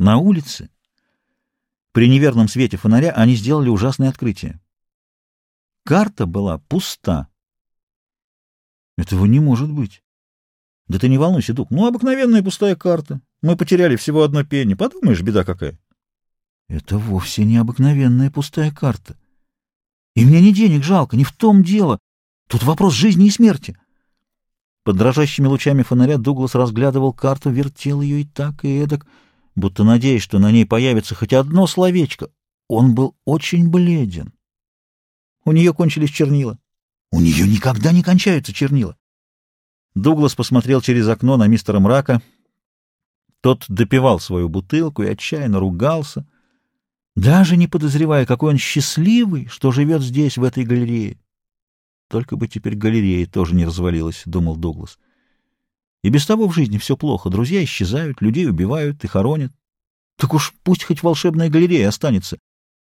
На улице, при неверном свете фонаря, они сделали ужасное открытие. Карта была пуста. Этого не может быть. Да ты не волнуйся, Дук. Ну, обыкновенная пустая карта. Мы потеряли всего одно пенни. Подумаешь, беда какая. Это вовсе не обыкновенная пустая карта. И мне не денег жалко, не в том дело. Тут вопрос жизни и смерти. Под дрожащими лучами фонаря Дуглас разглядывал карту, вертел ее и так, и эдак, будто надеясь, что на ней появится хоть одно словечко. Он был очень бледен. У нее кончились чернила. У нее никогда не кончаются чернила. Дуглас посмотрел через окно на мистера Мрака. Тот допивал свою бутылку и отчаянно ругался, даже не подозревая, какой он счастливый, что живет здесь, в этой галерее. Только бы теперь галерея тоже не развалилась, — думал Дуглас. И без того в жизни все плохо. Друзья исчезают, людей убивают и хоронят. Так уж пусть хоть волшебная галерея останется.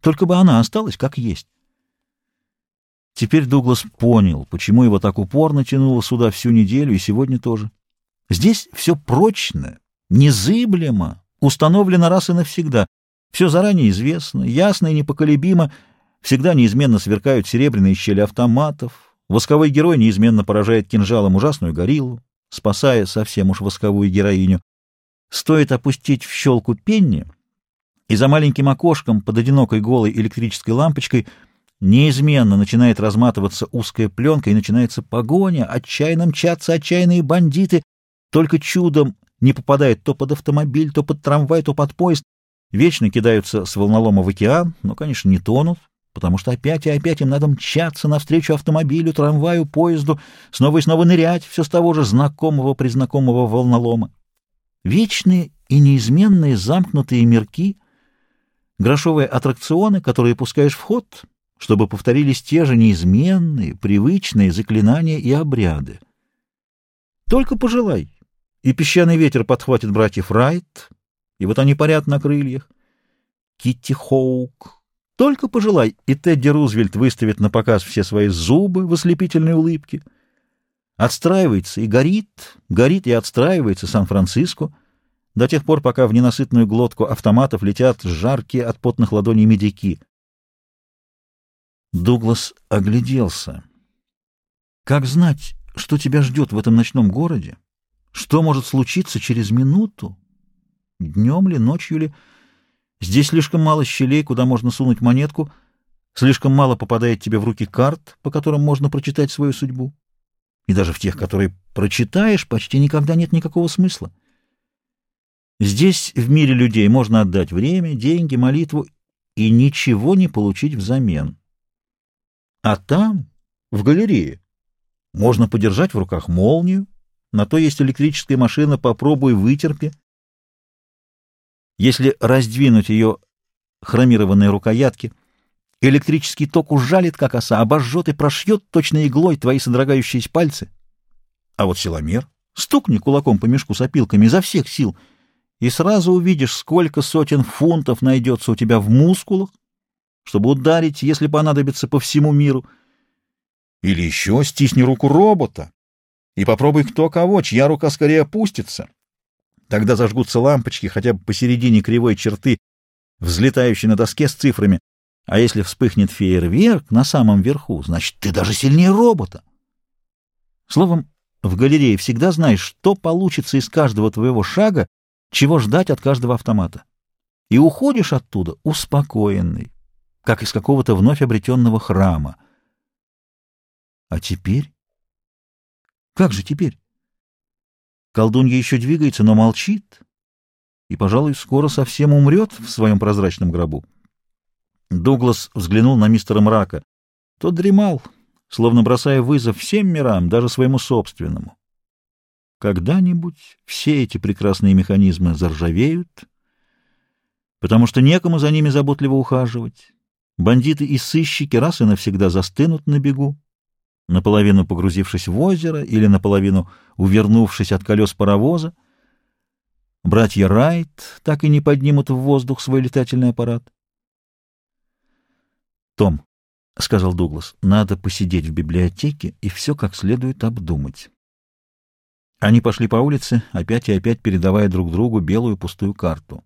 Только бы она осталась как есть. Теперь Дуглас понял, почему его так упорно тянуло сюда всю неделю и сегодня тоже. Здесь все прочно, незыблемо, установлено раз и навсегда. Все заранее известно, ясно и непоколебимо. Всегда неизменно сверкают серебряные щели автоматов. Восковой герой неизменно поражает кинжалом ужасную гориллу, спасая совсем уж восковую героиню. Стоит опустить в щелку пенни, и за маленьким окошком под одинокой голой электрической лампочкой — Неизменно начинает разматываться узкая пленка, и начинается погоня, отчаянно мчатся отчаянные бандиты, только чудом не попадает то под автомобиль, то под трамвай, то под поезд, вечно кидаются с волнолома в океан, но, конечно, не тонут, потому что опять и опять им надо мчаться навстречу автомобилю, трамваю, поезду, снова и снова нырять все с того же знакомого-признакомого волнолома. Вечные и неизменные замкнутые мирки, грошовые аттракционы, которые пускаешь в ход — чтобы повторились те же неизменные, привычные заклинания и обряды. Только пожелай, и песчаный ветер подхватит братьев Райт, и вот они парят на крыльях. Китти Хоук. Только пожелай, и Тедди Рузвельт выставит на показ все свои зубы в ослепительной улыбке. Отстраивается и горит, горит и отстраивается Сан-Франциско до тех пор, пока в ненасытную глотку автоматов летят жаркие от потных ладоней медики — Дуглас огляделся. Как знать, что тебя ждет в этом ночном городе? Что может случиться через минуту? Днем ли, ночью ли? Здесь слишком мало щелей, куда можно сунуть монетку, слишком мало попадает тебе в руки карт, по которым можно прочитать свою судьбу. И даже в тех, которые прочитаешь, почти никогда нет никакого смысла. Здесь, в мире людей, можно отдать время, деньги, молитву и ничего не получить взамен. А там, в галерее, можно подержать в руках молнию, на то есть электрическая машина, попробуй вытерпи. Если раздвинуть ее хромированные рукоятки, электрический ток ужалит, как оса, обожжет и прошьет точно иглой твои содрогающиеся пальцы. А вот силомер, стукни кулаком по мешку с опилками изо всех сил, и сразу увидишь, сколько сотен фунтов найдется у тебя в мускулах, чтобы ударить, если понадобится, по всему миру. Или еще стисни руку робота и попробуй кто кого, чья рука скорее опустится. Тогда зажгутся лампочки хотя бы посередине кривой черты, взлетающей на доске с цифрами. А если вспыхнет фейерверк на самом верху, значит, ты даже сильнее робота. Словом, в галерее всегда знаешь, что получится из каждого твоего шага, чего ждать от каждого автомата. И уходишь оттуда успокоенный, как из какого-то вновь обретенного храма. А теперь? Как же теперь? Колдунья еще двигается, но молчит, и, пожалуй, скоро совсем умрет в своем прозрачном гробу. Дуглас взглянул на мистера Мрака. Тот дремал, словно бросая вызов всем мирам, даже своему собственному. Когда-нибудь все эти прекрасные механизмы заржавеют, потому что некому за ними заботливо ухаживать, Бандиты и сыщики раз и навсегда застынут на бегу, наполовину погрузившись в озеро или наполовину увернувшись от колес паровоза. Братья Райт так и не поднимут в воздух свой летательный аппарат. «Том», — сказал Дуглас, — «надо посидеть в библиотеке и все как следует обдумать». Они пошли по улице, опять и опять передавая друг другу белую пустую карту.